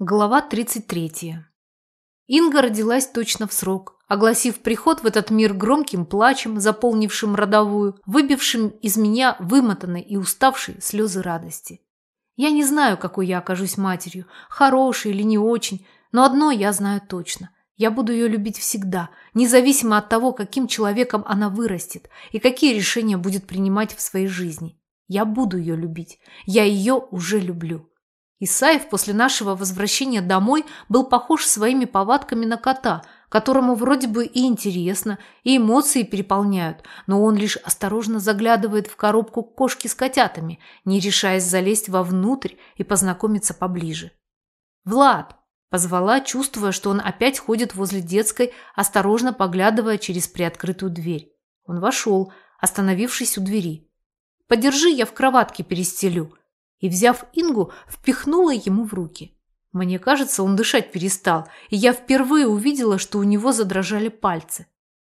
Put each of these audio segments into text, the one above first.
Глава 33. Инга родилась точно в срок, огласив приход в этот мир громким плачем, заполнившим родовую, выбившим из меня вымотанной и уставшей слезы радости. Я не знаю, какой я окажусь матерью, хорошей или не очень, но одно я знаю точно. Я буду ее любить всегда, независимо от того, каким человеком она вырастет и какие решения будет принимать в своей жизни. Я буду ее любить. Я ее уже люблю. Исаев после нашего возвращения домой был похож своими повадками на кота, которому вроде бы и интересно, и эмоции переполняют, но он лишь осторожно заглядывает в коробку кошки с котятами, не решаясь залезть вовнутрь и познакомиться поближе. «Влад!» – позвала, чувствуя, что он опять ходит возле детской, осторожно поглядывая через приоткрытую дверь. Он вошел, остановившись у двери. «Подержи, я в кроватке перестелю», и, взяв Ингу, впихнула ему в руки. Мне кажется, он дышать перестал, и я впервые увидела, что у него задрожали пальцы.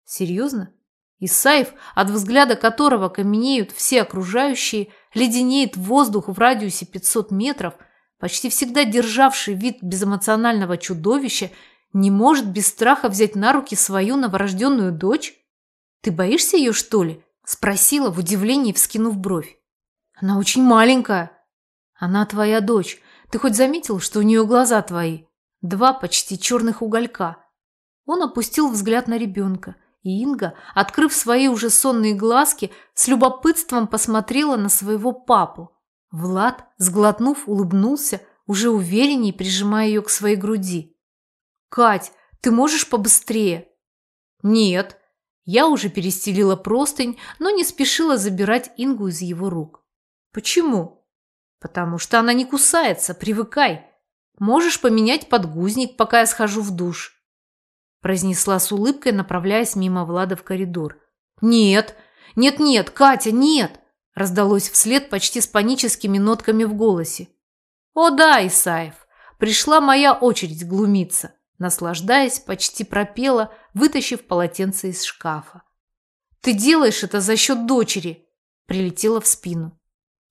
Серьезно? Исаев, от взгляда которого каменеют все окружающие, леденеет воздух в радиусе 500 метров, почти всегда державший вид безэмоционального чудовища, не может без страха взять на руки свою новорожденную дочь? «Ты боишься ее, что ли?» – спросила в удивлении, вскинув бровь. «Она очень маленькая», она твоя дочь. Ты хоть заметил, что у нее глаза твои? Два почти черных уголька. Он опустил взгляд на ребенка, и Инга, открыв свои уже сонные глазки, с любопытством посмотрела на своего папу. Влад, сглотнув, улыбнулся, уже уверенней прижимая ее к своей груди. «Кать, ты можешь побыстрее?» «Нет». Я уже перестелила простынь, но не спешила забирать Ингу из его рук. «Почему?» Потому что она не кусается, привыкай. Можешь поменять подгузник, пока я схожу в душ. Произнесла с улыбкой, направляясь мимо Влада в коридор. Нет, нет-нет, Катя, нет! Раздалось вслед почти с паническими нотками в голосе. О да, Исаев, пришла моя очередь глумиться. Наслаждаясь, почти пропела, вытащив полотенце из шкафа. «Ты делаешь это за счет дочери!» Прилетела в спину.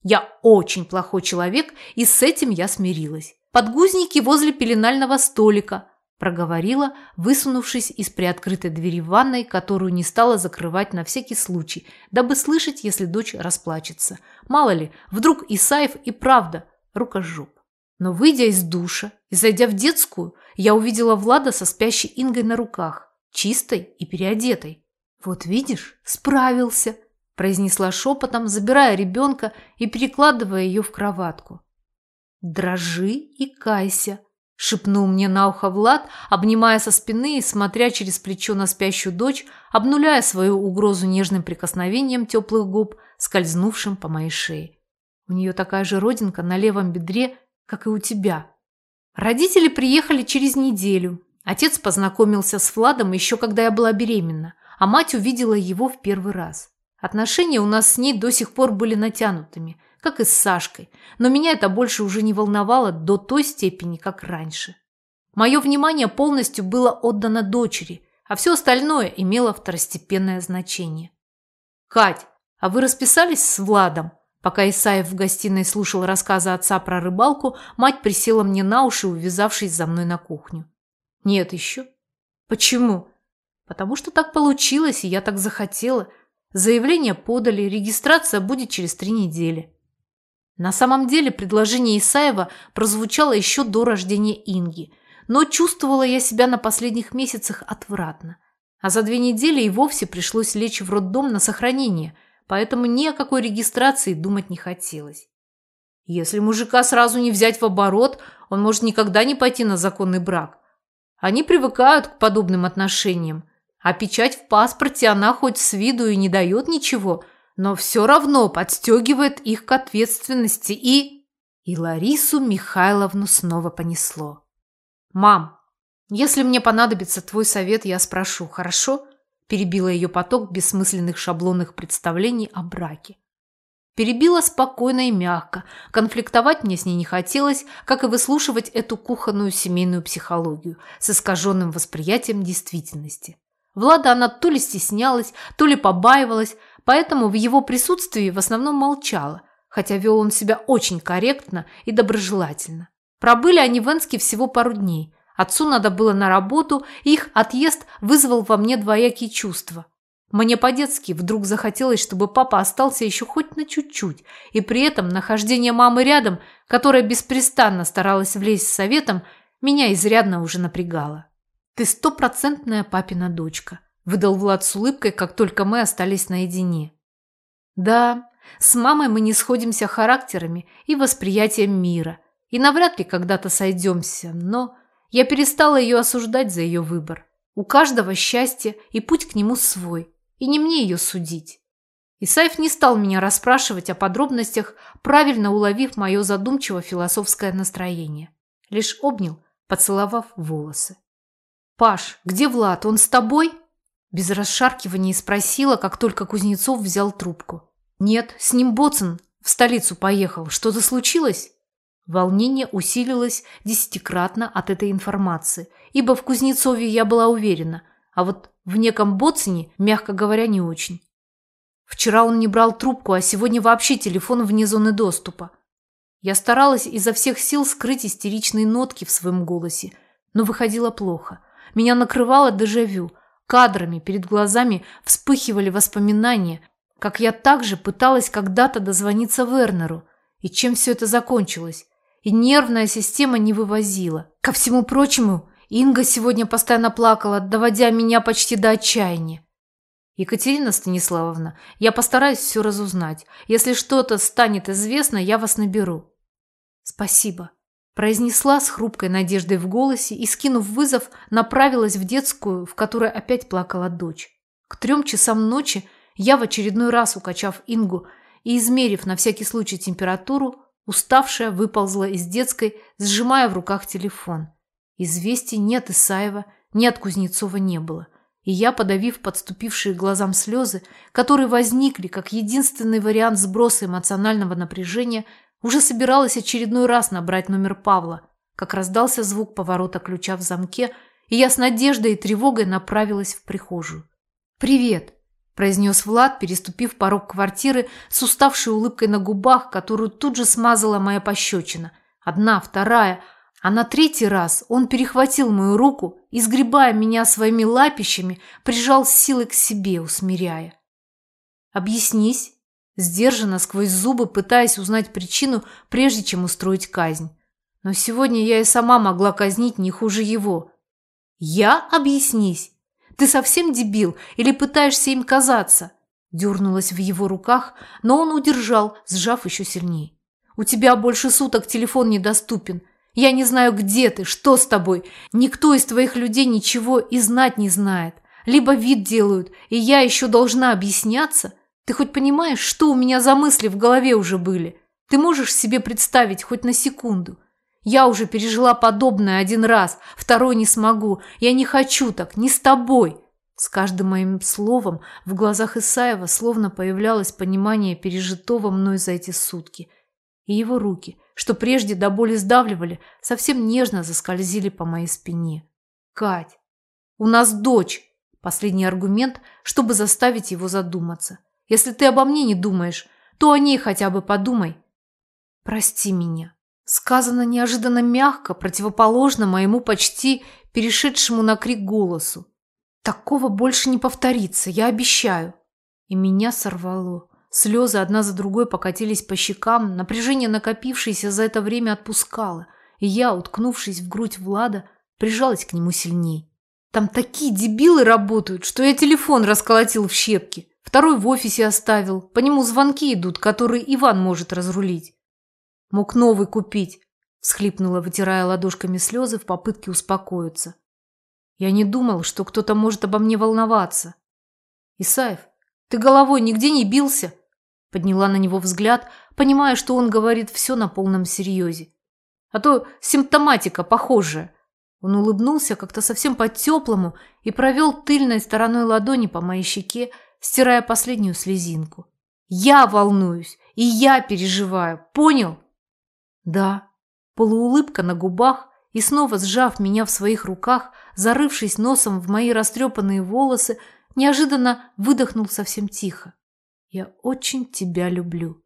Я очень плохой человек, и с этим я смирилась. Подгузники возле пеленального столика, проговорила, высунувшись из приоткрытой двери ванной, которую не стала закрывать на всякий случай, дабы слышать, если дочь расплачется. Мало ли, вдруг Исаев и правда рукожоп. Но выйдя из душа и зайдя в детскую, я увидела Влада со спящей Ингой на руках, чистой и переодетой. «Вот видишь, справился!» Произнесла шепотом, забирая ребенка и перекладывая ее в кроватку. «Дрожи и кайся», – шепнул мне на ухо Влад, обнимая со спины и смотря через плечо на спящую дочь, обнуляя свою угрозу нежным прикосновением теплых губ, скользнувшим по моей шее. У нее такая же родинка на левом бедре, как и у тебя. Родители приехали через неделю. Отец познакомился с Владом еще когда я была беременна, а мать увидела его в первый раз. Отношения у нас с ней до сих пор были натянутыми, как и с Сашкой, но меня это больше уже не волновало до той степени, как раньше. Мое внимание полностью было отдано дочери, а все остальное имело второстепенное значение. «Кать, а вы расписались с Владом?» Пока Исаев в гостиной слушал рассказы отца про рыбалку, мать присела мне на уши, увязавшись за мной на кухню. «Нет еще». «Почему?» «Потому что так получилось, и я так захотела. Заявление подали, регистрация будет через три недели. На самом деле предложение Исаева прозвучало еще до рождения Инги, но чувствовала я себя на последних месяцах отвратно. А за две недели и вовсе пришлось лечь в роддом на сохранение, поэтому ни о какой регистрации думать не хотелось. Если мужика сразу не взять в оборот, он может никогда не пойти на законный брак. Они привыкают к подобным отношениям, а печать в паспорте она хоть с виду и не дает ничего, но все равно подстегивает их к ответственности и... И Ларису Михайловну снова понесло. «Мам, если мне понадобится твой совет, я спрошу, хорошо?» Перебила ее поток бессмысленных шаблонных представлений о браке. Перебила спокойно и мягко. Конфликтовать мне с ней не хотелось, как и выслушивать эту кухонную семейную психологию с искаженным восприятием действительности. Влада она то ли стеснялась, то ли побаивалась, поэтому в его присутствии в основном молчала, хотя вел он себя очень корректно и доброжелательно. Пробыли они в Энске всего пару дней. Отцу надо было на работу, и их отъезд вызвал во мне двоякие чувства. Мне по-детски вдруг захотелось, чтобы папа остался еще хоть на чуть-чуть, и при этом нахождение мамы рядом, которая беспрестанно старалась влезть с советом, меня изрядно уже напрягало. «Ты стопроцентная папина дочка», – выдал Влад с улыбкой, как только мы остались наедине. «Да, с мамой мы не сходимся характерами и восприятием мира, и навряд ли когда-то сойдемся, но я перестала ее осуждать за ее выбор. У каждого счастье и путь к нему свой, и не мне ее судить». Исаев не стал меня расспрашивать о подробностях, правильно уловив мое задумчиво-философское настроение. Лишь обнял, поцеловав волосы. «Паш, где Влад? Он с тобой?» Без расшаркивания спросила, как только Кузнецов взял трубку. «Нет, с ним Боцин в столицу поехал. Что-то случилось?» Волнение усилилось десятикратно от этой информации, ибо в Кузнецове я была уверена, а вот в неком Боцине, мягко говоря, не очень. Вчера он не брал трубку, а сегодня вообще телефон вне зоны доступа. Я старалась изо всех сил скрыть истеричные нотки в своем голосе, но выходило плохо. Меня накрывало дежавю. Кадрами перед глазами вспыхивали воспоминания, как я также пыталась когда-то дозвониться Вернеру. И чем все это закончилось? И нервная система не вывозила. Ко всему прочему, Инга сегодня постоянно плакала, доводя меня почти до отчаяния. Екатерина Станиславовна, я постараюсь все разузнать. Если что-то станет известно, я вас наберу. Спасибо произнесла с хрупкой надеждой в голосе и, скинув вызов, направилась в детскую, в которой опять плакала дочь. К трем часам ночи я в очередной раз, укачав Ингу и измерив на всякий случай температуру, уставшая выползла из детской, сжимая в руках телефон. Известий ни от Исаева, ни от Кузнецова не было. И я, подавив подступившие глазам слезы, которые возникли как единственный вариант сброса эмоционального напряжения, уже собиралась очередной раз набрать номер Павла, как раздался звук поворота ключа в замке, и я с надеждой и тревогой направилась в прихожую. «Привет!» – произнес Влад, переступив порог квартиры с уставшей улыбкой на губах, которую тут же смазала моя пощечина. Одна, вторая, а на третий раз он перехватил мою руку и, сгребая меня своими лапищами, прижал силой к себе, усмиряя. «Объяснись», Сдержанно сквозь зубы, пытаясь узнать причину, прежде чем устроить казнь. Но сегодня я и сама могла казнить не хуже его. «Я? Объяснись! Ты совсем дебил или пытаешься им казаться?» Дернулась в его руках, но он удержал, сжав еще сильнее. «У тебя больше суток телефон недоступен. Я не знаю, где ты, что с тобой. Никто из твоих людей ничего и знать не знает. Либо вид делают, и я еще должна объясняться?» Ты хоть понимаешь, что у меня за мысли в голове уже были? Ты можешь себе представить хоть на секунду? Я уже пережила подобное один раз, второй не смогу. Я не хочу так, не с тобой. С каждым моим словом в глазах Исаева словно появлялось понимание пережитого мной за эти сутки. И его руки, что прежде до боли сдавливали, совсем нежно заскользили по моей спине. «Кать, у нас дочь!» Последний аргумент, чтобы заставить его задуматься. Если ты обо мне не думаешь, то о ней хотя бы подумай. Прости меня. Сказано неожиданно мягко, противоположно моему почти перешедшему на крик голосу. Такого больше не повторится, я обещаю. И меня сорвало. Слезы одна за другой покатились по щекам, напряжение, накопившееся за это время, отпускало, и я, уткнувшись в грудь Влада, прижалась к нему сильней. Там такие дебилы работают, что я телефон расколотил в щепки. Второй в офисе оставил. По нему звонки идут, которые Иван может разрулить. Мог новый купить, всхлипнула, вытирая ладошками слезы в попытке успокоиться. Я не думал, что кто-то может обо мне волноваться. Исаев, ты головой нигде не бился? Подняла на него взгляд, понимая, что он говорит все на полном серьезе. А то симптоматика похожая. Он улыбнулся как-то совсем по-теплому и провел тыльной стороной ладони по моей щеке, стирая последнюю слезинку. «Я волнуюсь, и я переживаю, понял?» «Да». Полуулыбка на губах и снова сжав меня в своих руках, зарывшись носом в мои растрепанные волосы, неожиданно выдохнул совсем тихо. «Я очень тебя люблю».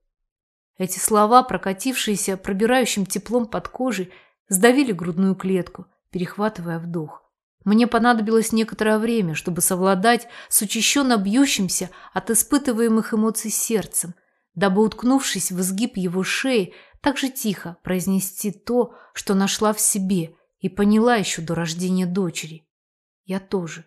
Эти слова, прокатившиеся пробирающим теплом под кожей, сдавили грудную клетку, перехватывая вдох. Мне понадобилось некоторое время, чтобы совладать с учащенно бьющимся от испытываемых эмоций сердцем, дабы, уткнувшись в изгиб его шеи, так же тихо произнести то, что нашла в себе и поняла еще до рождения дочери. Я тоже